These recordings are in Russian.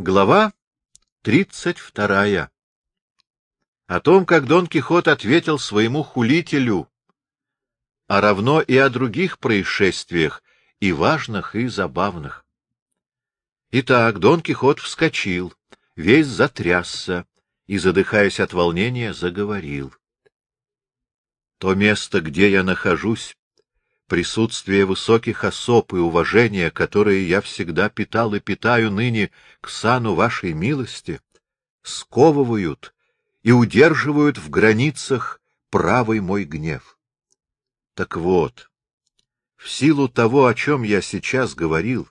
Глава тридцать вторая. О том, как Дон Кихот ответил своему хулителю, а равно и о других происшествиях, и важных, и забавных. Итак, Дон Кихот вскочил, весь затрясся и, задыхаясь от волнения, заговорил. То место, где я нахожусь, присутствие высоких особ и уважение, которые я всегда питал и питаю ныне к сану вашей милости, сковывают и удерживают в границах правый мой гнев. Так вот, в силу того, о чем я сейчас говорил,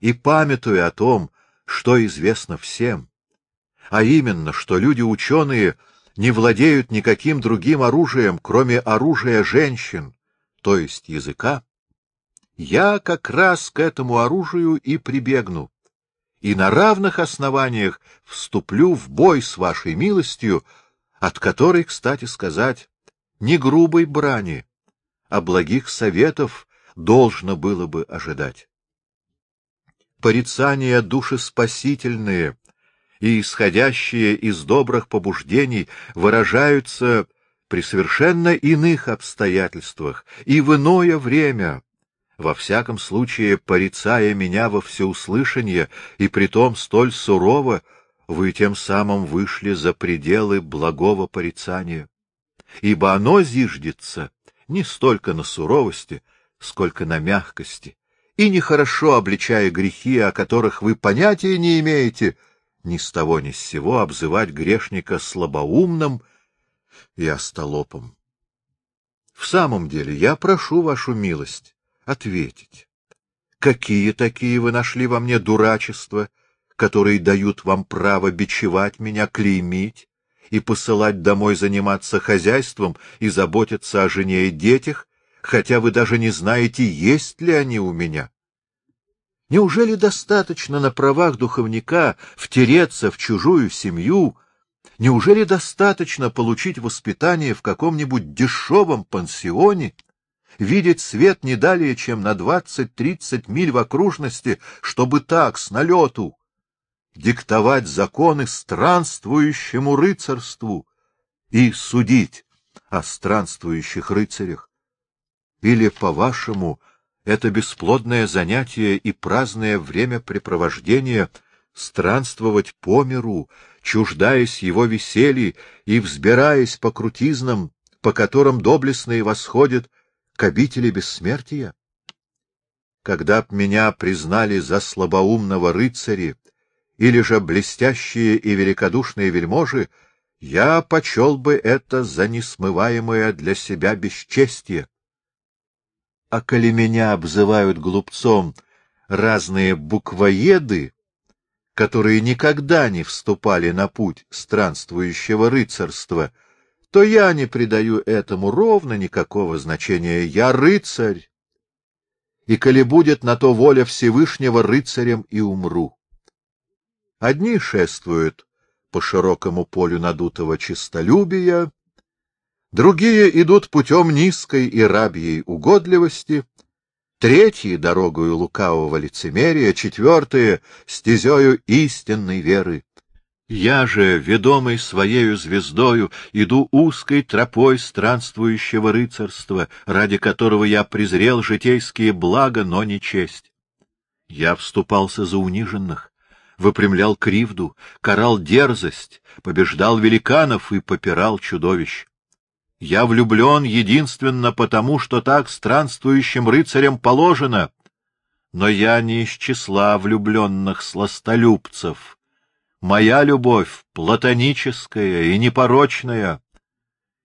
и памятуя о том, что известно всем, а именно, что люди-ученые не владеют никаким другим оружием, кроме оружия женщин, то есть языка, я как раз к этому оружию и прибегну, и на равных основаниях вступлю в бой с вашей милостью, от которой, кстати сказать, не грубой брани, а благих советов должно было бы ожидать. Порицания душеспасительные и исходящие из добрых побуждений выражаются при совершенно иных обстоятельствах и в иное время, во всяком случае порицая меня во всеуслышание и притом столь сурово, вы тем самым вышли за пределы благого порицания, ибо оно зиждется не столько на суровости, сколько на мягкости, и нехорошо обличая грехи, о которых вы понятия не имеете, ни с того ни с сего обзывать грешника слабоумным — и остолопом. В самом деле, я прошу вашу милость ответить, какие такие вы нашли во мне дурачества, которые дают вам право бичевать меня, клеймить и посылать домой заниматься хозяйством и заботиться о жене и детях, хотя вы даже не знаете, есть ли они у меня? Неужели достаточно на правах духовника втереться в чужую семью, Неужели достаточно получить воспитание в каком-нибудь дешевом пансионе, видеть свет не далее, чем на двадцать-тридцать миль в окружности, чтобы так, с налету, диктовать законы странствующему рыцарству и судить о странствующих рыцарях? Или, по-вашему, это бесплодное занятие и праздное времяпрепровождение странствовать по миру, чуждаясь его веселья и взбираясь по крутизнам, по которым доблестные восходят к обители бессмертия? Когда б меня признали за слабоумного рыцаря или же блестящие и великодушные вельможи, я почел бы это за несмываемое для себя бесчестие. А коли меня обзывают глупцом разные буквоеды, которые никогда не вступали на путь странствующего рыцарства, то я не придаю этому ровно никакого значения. Я рыцарь, и коли будет на то воля Всевышнего, рыцарем и умру. Одни шествуют по широкому полю надутого честолюбия, другие идут путем низкой и рабьей угодливости, третьи — дорогою лукавого лицемерия, четвертые — стезею истинной веры. Я же, ведомый своею звездою, иду узкой тропой странствующего рыцарства, ради которого я презрел житейские блага, но не честь. Я вступался за униженных, выпрямлял кривду, карал дерзость, побеждал великанов и попирал чудовищ. Я влюблен единственно потому, что так странствующим рыцарям положено. Но я не из числа влюбленных сластолюбцев. Моя любовь платоническая и непорочная.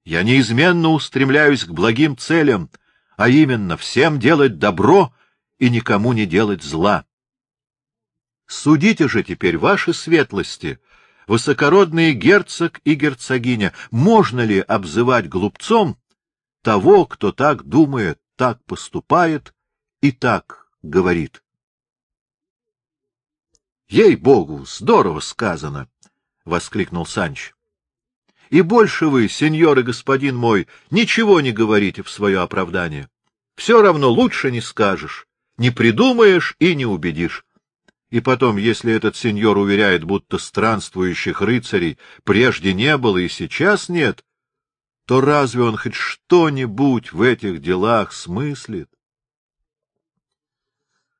Я неизменно устремляюсь к благим целям, а именно всем делать добро и никому не делать зла. Судите же теперь, ваши светлости, высокородный герцог и герцогиня, можно ли обзывать глупцом того, кто так думает, так поступает и так говорит? Ей-богу, здорово сказано, воскликнул Санч. И больше вы, сеньор и господин мой, ничего не говорите в свое оправдание. Все равно лучше не скажешь, не придумаешь и не убедишь. И потом, если этот сеньор уверяет, будто странствующих рыцарей прежде не было и сейчас нет, то разве он хоть что-нибудь в этих делах смыслит?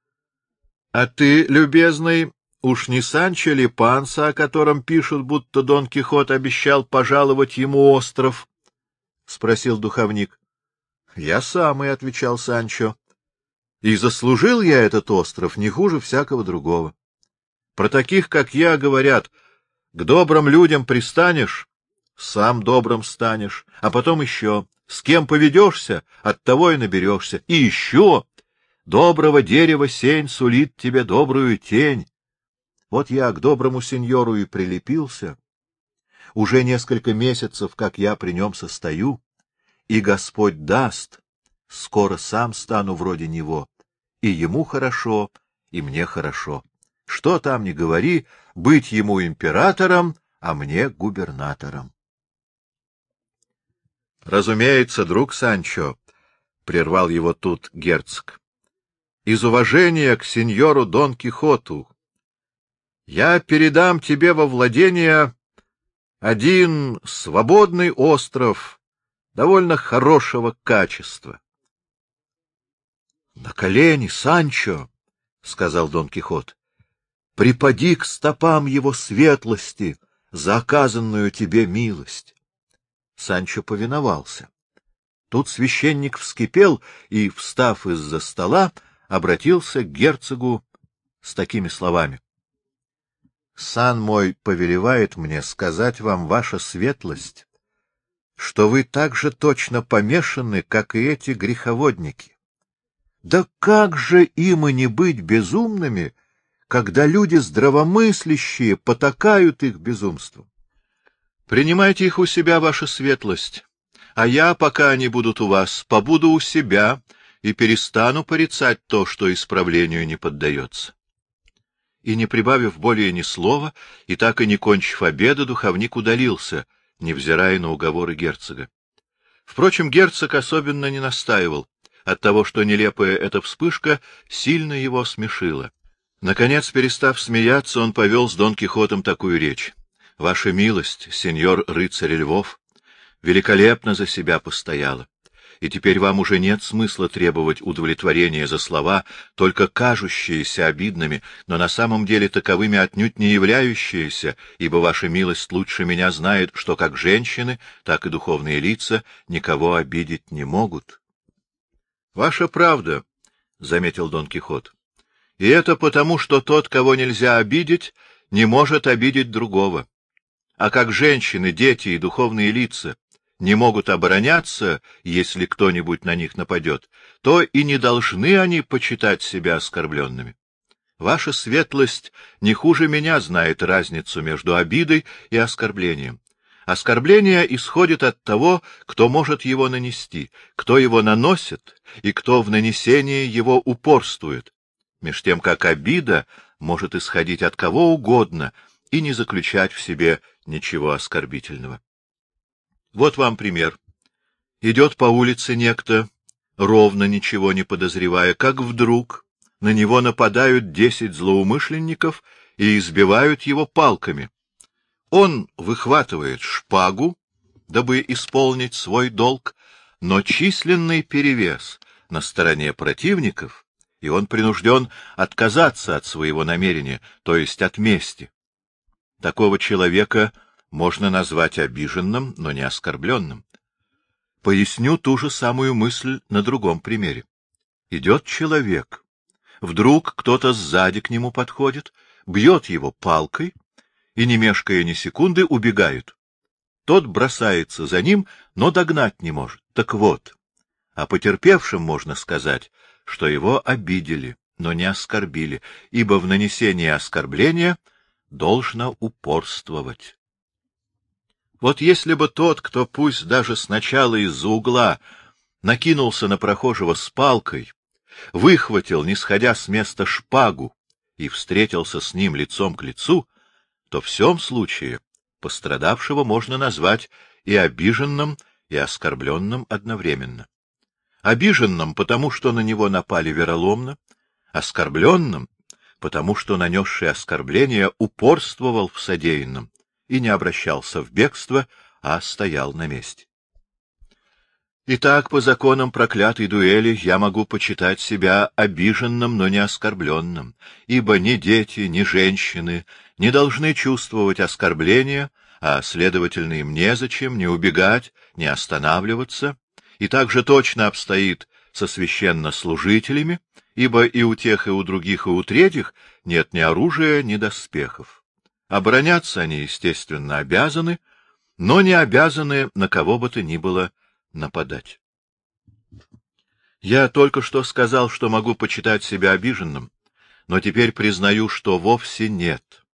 — А ты, любезный, уж не Санчо ли Панса, о котором пишут, будто Дон Кихот обещал пожаловать ему остров? — спросил духовник. — Я самый, — отвечал Санчо. — И заслужил я этот остров не хуже всякого другого. Про таких, как я, говорят, к добрым людям пристанешь, сам добрым станешь, а потом еще. С кем поведешься, от того и наберешься. И еще доброго дерева сень сулит тебе добрую тень. Вот я к доброму сеньору и прилепился. Уже несколько месяцев, как я при нем состою, и Господь даст, скоро сам стану вроде него, и ему хорошо, и мне хорошо. Что там ни говори, быть ему императором, а мне губернатором. — Разумеется, друг Санчо, — прервал его тут герцог, — из уважения к сеньору Дон Кихоту я передам тебе во владение один свободный остров довольно хорошего качества. — На колени, Санчо, — сказал Дон Кихот, — припади к стопам его светлости за оказанную тебе милость. Санчо повиновался. Тут священник вскипел и, встав из-за стола, обратился к герцогу с такими словами. — Сан мой повелевает мне сказать вам, ваша светлость, что вы так же точно помешаны, как и эти греховодники. Да как же им и не быть безумными, когда люди здравомыслящие потакают их безумством? Принимайте их у себя, ваша светлость, а я, пока они будут у вас, побуду у себя и перестану порицать то, что исправлению не поддается. И, не прибавив более ни слова, и так и не кончив обеда, духовник удалился — невзирая на уговоры герцога. Впрочем, герцог особенно не настаивал, от того, что нелепая эта вспышка сильно его смешила. Наконец, перестав смеяться, он повел с Дон Кихотом такую речь. — Ваша милость, сеньор рыцарь Львов, великолепно за себя постояла и теперь вам уже нет смысла требовать удовлетворения за слова, только кажущиеся обидными, но на самом деле таковыми отнюдь не являющиеся, ибо ваша милость лучше меня знает, что как женщины, так и духовные лица никого обидеть не могут. — Ваша правда, — заметил Дон Кихот. — И это потому, что тот, кого нельзя обидеть, не может обидеть другого. А как женщины, дети и духовные лица не могут обороняться, если кто-нибудь на них нападет, то и не должны они почитать себя оскорбленными. Ваша светлость не хуже меня знает разницу между обидой и оскорблением. Оскорбление исходит от того, кто может его нанести, кто его наносит и кто в нанесении его упорствует, меж тем как обида может исходить от кого угодно и не заключать в себе ничего оскорбительного. Вот вам пример. Идет по улице некто, ровно ничего не подозревая, как вдруг на него нападают десять злоумышленников и избивают его палками. Он выхватывает шпагу, дабы исполнить свой долг, но численный перевес на стороне противников, и он принужден отказаться от своего намерения, то есть от мести. Такого человека — можно назвать обиженным, но не оскорбленным. Поясню ту же самую мысль на другом примере. Идет человек. Вдруг кто-то сзади к нему подходит, бьет его палкой и, не мешкая ни секунды, убегает. Тот бросается за ним, но догнать не может. Так вот, о потерпевшем можно сказать, что его обидели, но не оскорбили, ибо в нанесении оскорбления должно упорствовать. Вот если бы тот, кто пусть даже сначала из-за угла накинулся на прохожего с палкой, выхватил, не сходя с места, шпагу и встретился с ним лицом к лицу, то в всем случае пострадавшего можно назвать и обиженным, и оскорбленным одновременно. Обиженным, потому что на него напали вероломно, оскорбленным, потому что нанесший оскорбление упорствовал в содеянном и не обращался в бегство, а стоял на месте. Итак, по законам проклятой дуэли я могу почитать себя обиженным, но не оскорбленным, ибо ни дети, ни женщины не должны чувствовать оскорбления, а, следовательно, им незачем не убегать, не останавливаться, и также точно обстоит со священнослужителями, ибо и у тех, и у других, и у третьих нет ни оружия, ни доспехов. Обороняться они, естественно, обязаны, но не обязаны на кого бы то ни было нападать. Я только что сказал, что могу почитать себя обиженным, но теперь признаю, что вовсе нет,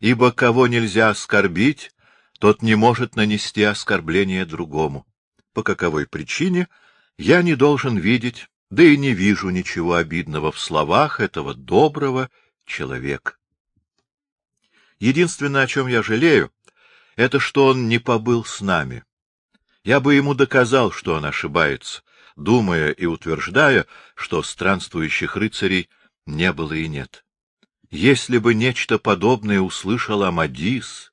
ибо кого нельзя оскорбить, тот не может нанести оскорбление другому. По каковой причине я не должен видеть, да и не вижу ничего обидного в словах этого доброго человека. Единственное, о чем я жалею, это что он не побыл с нами. Я бы ему доказал, что он ошибается, думая и утверждая, что странствующих рыцарей не было и нет. Если бы нечто подобное услышал Амадис,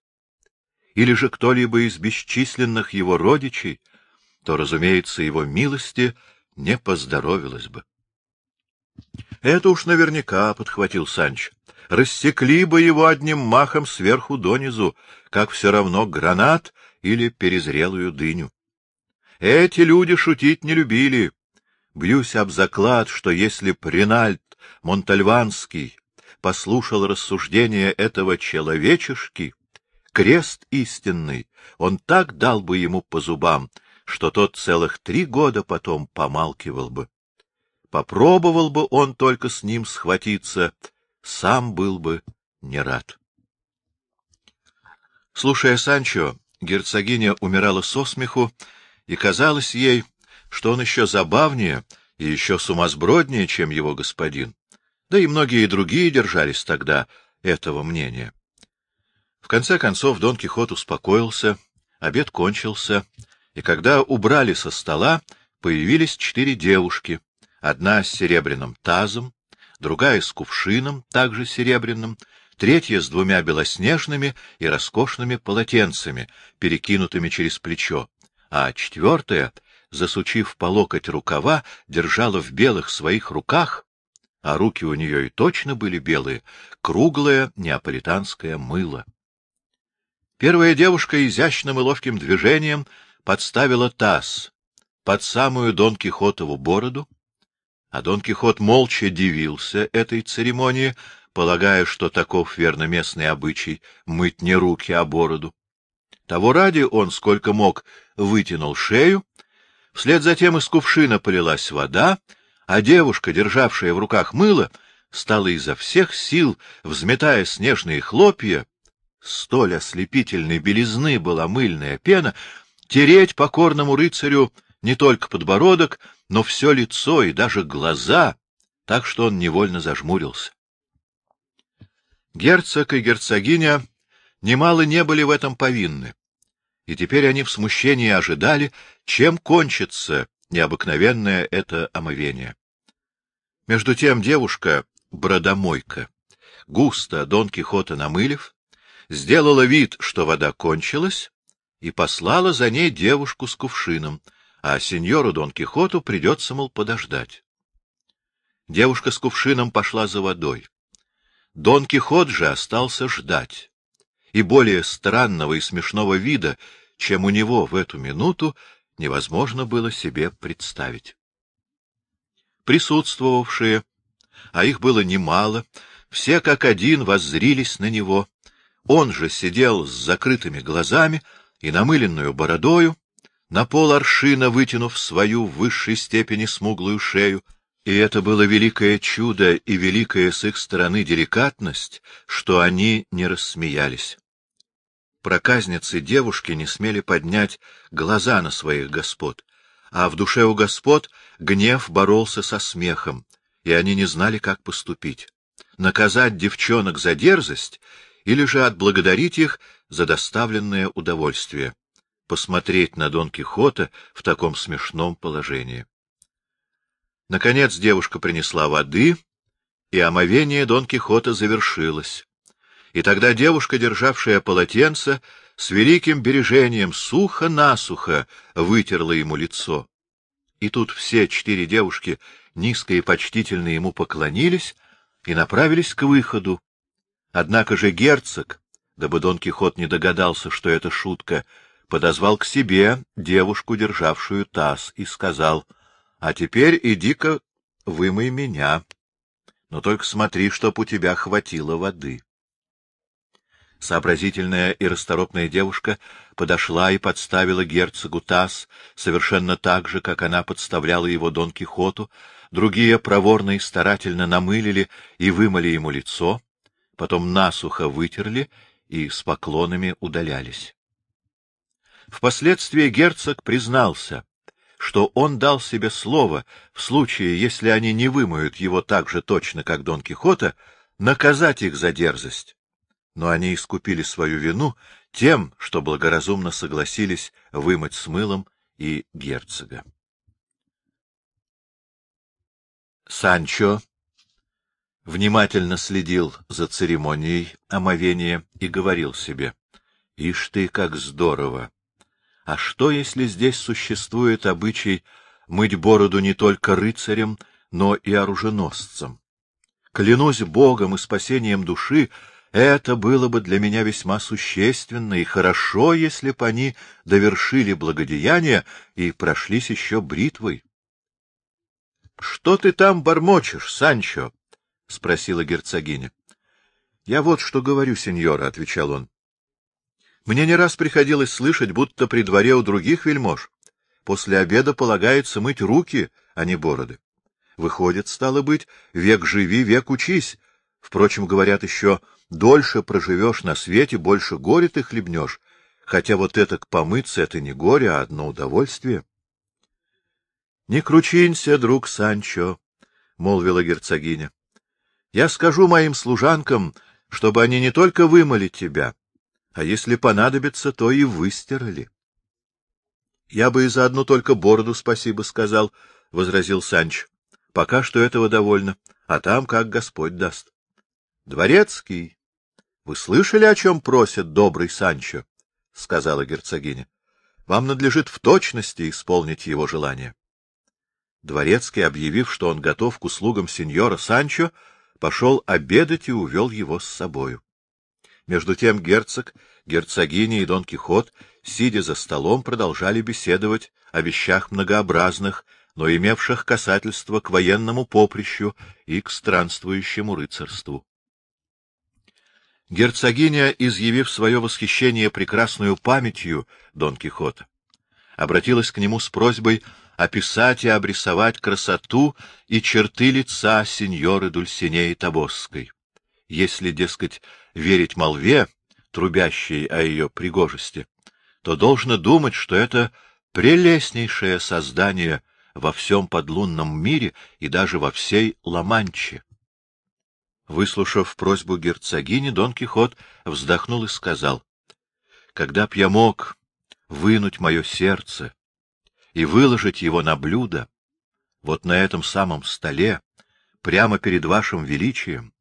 или же кто-либо из бесчисленных его родичей, то, разумеется, его милости не поздоровилось бы. — Это уж наверняка, — подхватил Санч. — Рассекли бы его одним махом сверху донизу, как все равно гранат или перезрелую дыню. Эти люди шутить не любили. Бьюсь об заклад, что если Принальд Монтальванский послушал рассуждения этого человечешки, крест истинный, он так дал бы ему по зубам, что тот целых три года потом помалкивал бы. Попробовал бы он только с ним схватиться, сам был бы не рад. Слушая Санчо, герцогиня умирала со смеху, и казалось ей, что он еще забавнее и еще сумасброднее, чем его господин. Да и многие другие держались тогда этого мнения. В конце концов Дон Кихот успокоился, обед кончился, и когда убрали со стола, появились четыре девушки, одна с серебряным тазом, другая с кувшином, также серебряным, третья с двумя белоснежными и роскошными полотенцами, перекинутыми через плечо, а четвертая, засучив по локоть рукава, держала в белых своих руках, а руки у нее и точно были белые, круглое неаполитанское мыло. Первая девушка изящным и ловким движением подставила таз под самую Дон Кихотову бороду, а Дон Кихот молча дивился этой церемонии, полагая, что таков верно местный обычай — мыть не руки, а бороду. Того ради он, сколько мог, вытянул шею, вслед за тем из кувшина полилась вода, а девушка, державшая в руках мыло, стала изо всех сил, взметая снежные хлопья, столь ослепительной белизны была мыльная пена, тереть покорному рыцарю не только подбородок, но все лицо и даже глаза, так что он невольно зажмурился. Герцог и герцогиня немало не были в этом повинны, и теперь они в смущении ожидали, чем кончится необыкновенное это омовение. Между тем девушка, бродомойка, густо Дон Кихота намылив, сделала вид, что вода кончилась, и послала за ней девушку с кувшином, а сеньору Дон Кихоту придется, мол, подождать. Девушка с кувшином пошла за водой. Дон Кихот же остался ждать, и более странного и смешного вида, чем у него в эту минуту, невозможно было себе представить. Присутствовавшие, а их было немало, все как один воззрились на него, он же сидел с закрытыми глазами и намыленную бородою, на пол аршина вытянув свою в высшей степени смуглую шею, и это было великое чудо и великая с их стороны деликатность, что они не рассмеялись. Проказницы девушки не смели поднять глаза на своих господ, а в душе у господ гнев боролся со смехом, и они не знали, как поступить. Наказать девчонок за дерзость или же отблагодарить их за доставленное удовольствие, посмотреть на Дон Кихота в таком смешном положении. Наконец девушка принесла воды, и омовение Дон Кихота завершилось. И тогда девушка, державшая полотенце, с великим бережением сухо-насухо вытерла ему лицо. И тут все четыре девушки низко и почтительно ему поклонились и направились к выходу. Однако же герцог, дабы Дон Кихот не догадался, что это шутка, подозвал к себе девушку, державшую таз, и сказал, — А теперь иди-ка вымой меня, но только смотри, чтоб у тебя хватило воды. Сообразительная и расторопная девушка подошла и подставила герцогу таз, совершенно так же, как она подставляла его Дон Кихоту, другие проворно и старательно намылили и вымыли ему лицо, потом насухо вытерли и с поклонами удалялись. Впоследствии герцог признался, что он дал себе слово, в случае, если они не вымоют его так же точно, как Дон Кихота, наказать их за дерзость но они искупили свою вину тем, что благоразумно согласились вымыть с мылом и герцога. Санчо внимательно следил за церемонией омовения и говорил себе, — Ишь ты, как здорово! А что, если здесь существует обычай мыть бороду не только рыцарем, но и оруженосцем? Клянусь Богом и спасением души, это было бы для меня весьма существенно и хорошо, если бы они довершили благодеяние и прошлись еще бритвой. — Что ты там бормочешь, Санчо? — спросила герцогиня. — Я вот что говорю, сеньора, — отвечал он. — Мне не раз приходилось слышать, будто при дворе у других вельмож после обеда полагается мыть руки, а не бороды. Выходит, стало быть, век живи, век учись. Впрочем, говорят еще, Дольше проживешь на свете, больше горе ты хлебнешь, хотя вот это к помыться — это не горе, а одно удовольствие. — Не кручинься, друг Санчо, — молвила герцогиня. — Я скажу моим служанкам, чтобы они не только вымыли тебя, а если понадобится, то и выстирали. — Я бы и за одну только бороду спасибо сказал, — возразил Санч. — Пока что этого довольно, а там как Господь даст. — Дворецкий, — Вы слышали, о чем просит добрый Санчо? — сказала герцогиня. — Вам надлежит в точности исполнить его желание. Дворецкий, объявив, что он готов к услугам сеньора Санчо, пошел обедать и увел его с собою. Между тем герцог, герцогиня и Дон Кихот, сидя за столом, продолжали беседовать о вещах многообразных, но имевших касательство к военному поприщу и к странствующему рыцарству. Герцогиня, изъявив свое восхищение прекрасную памятью Дон Кихота, обратилась к нему с просьбой описать и обрисовать красоту и черты лица сеньоры Дульсинеи Табосской. Если, дескать, верить молве, трубящей о ее пригожести, то должно думать, что это прелестнейшее создание во всем подлунном мире и даже во всей Ла-Манче. Выслушав просьбу герцогини, Дон Кихот вздохнул и сказал, — Когда б я мог вынуть мое сердце и выложить его на блюдо, вот на этом самом столе, прямо перед вашим величием,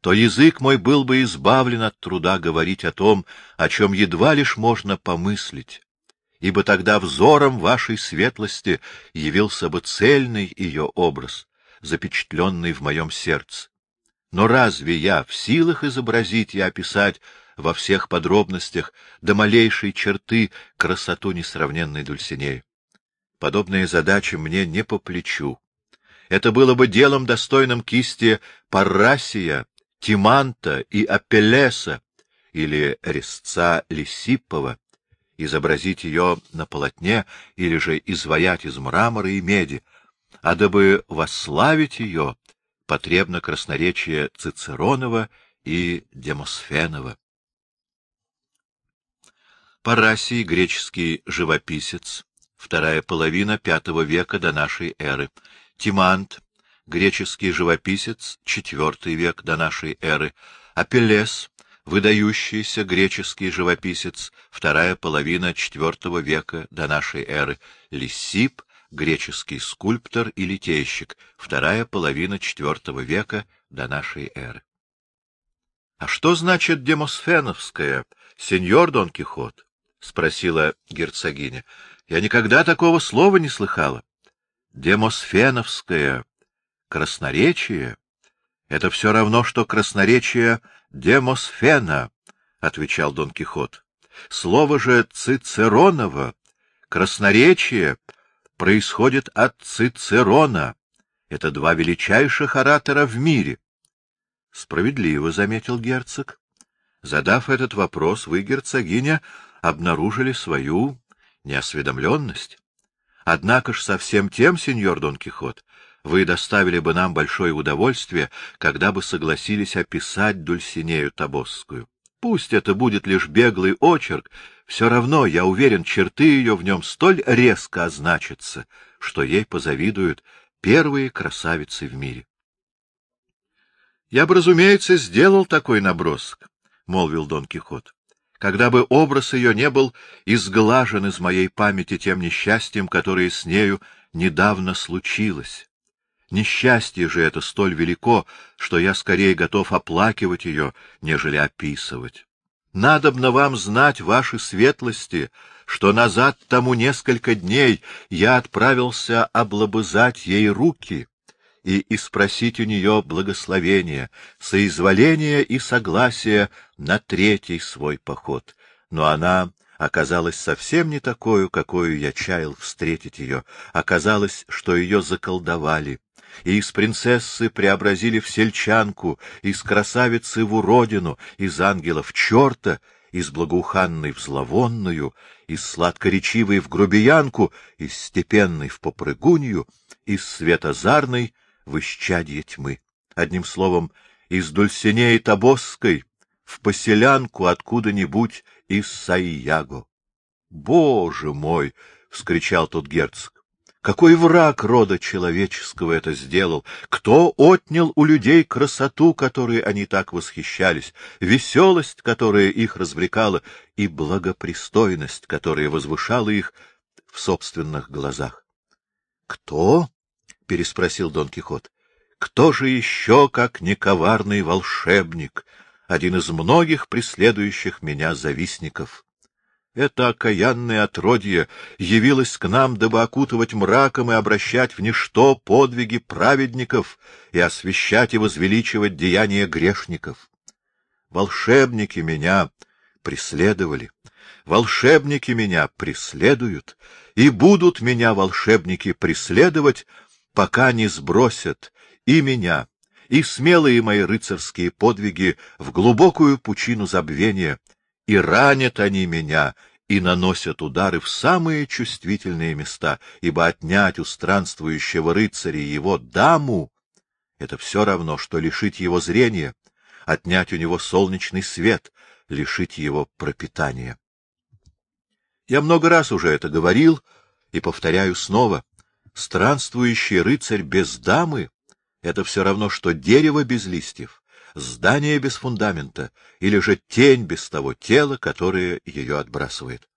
то язык мой был бы избавлен от труда говорить о том, о чем едва лишь можно помыслить, ибо тогда взором вашей светлости явился бы цельный ее образ, запечатленный в моем сердце. Но разве я в силах изобразить и описать во всех подробностях до малейшей черты красоту несравненной Дульсинеи? Подобные задачи мне не по плечу. Это было бы делом, достойным кисти Парасия, Тиманта и Апеллеса или резца Лисиппова, изобразить ее на полотне или же изваять из мрамора и меди, а дабы восславить ее, потребно красноречие Цицеронова и Демосфенова. Парасий, греческий живописец, вторая половина V века до нашей эры. Тимант, греческий живописец, IV век до нашей эры. Апеллес, выдающийся греческий живописец, вторая половина IV века до нашей эры. Лисип, греческий скульптор и литейщик, вторая половина IV века до нашей эры. — А что значит демосфеновская, сеньор Дон Кихот? — спросила герцогиня. — Я никогда такого слова не слыхала. — Демосфеновская красноречие — это все равно, что красноречие демосфена, — отвечал Дон Кихот. — Слово же Цицеронова, красноречие, происходит от Цицерона. Это два величайших оратора в мире. — Справедливо, — заметил герцог. Задав этот вопрос, вы, герцогиня, обнаружили свою неосведомленность. Однако ж совсем тем, сеньор Дон Кихот, вы доставили бы нам большое удовольствие, когда бы согласились описать Дульсинею Табосскую. Пусть это будет лишь беглый очерк, все равно, я уверен, черты ее в нем столь резко означатся, что ей позавидуют первые красавицы в мире. — Я бы, разумеется, сделал такой набросок, — молвил Дон Кихот, — когда бы образ ее не был изглажен из моей памяти тем несчастьем, которое с нею недавно случилось. Несчастье же это столь велико, что я скорее готов оплакивать ее, нежели описывать. Надобно вам знать, ваши светлости, что назад тому несколько дней я отправился облобызать ей руки и испросить у нее благословения, соизволения и согласия на третий свой поход. Но она оказалась совсем не такой, какую я чаял встретить ее. Оказалось, что ее заколдовали, и из принцессы преобразили в сельчанку, из красавицы в уродину, из ангела в черта, из благоуханной в зловонную, из сладкоречивой в грубиянку, из степенной в попрыгунью, из светозарной в исчадье тьмы. Одним словом, из Дульсинеи Табосской в поселянку откуда-нибудь из Саияго. — Боже мой! — вскричал тот герцог. Какой враг рода человеческого это сделал? Кто отнял у людей красоту, которой они так восхищались, веселость, которая их развлекала, и благопристойность, которая возвышала их в собственных глазах? — Кто? — переспросил Дон Кихот. — Кто же еще, как не коварный волшебник, один из многих преследующих меня завистников? Это окаянное отродье явилось к нам, дабы окутывать мраком и обращать в ничто подвиги праведников и освещать и возвеличивать деяния грешников. Волшебники меня преследовали, волшебники меня преследуют, и будут меня волшебники преследовать, пока не сбросят и меня, и смелые мои рыцарские подвиги в глубокую пучину забвения — и ранят они меня, и наносят удары в самые чувствительные места, ибо отнять у странствующего рыцаря его даму — это все равно, что лишить его зрения, отнять у него солнечный свет, лишить его пропитания. Я много раз уже это говорил и повторяю снова. Странствующий рыцарь без дамы — это все равно, что дерево без листьев здание без фундамента или же тень без того тела, которое ее отбрасывает.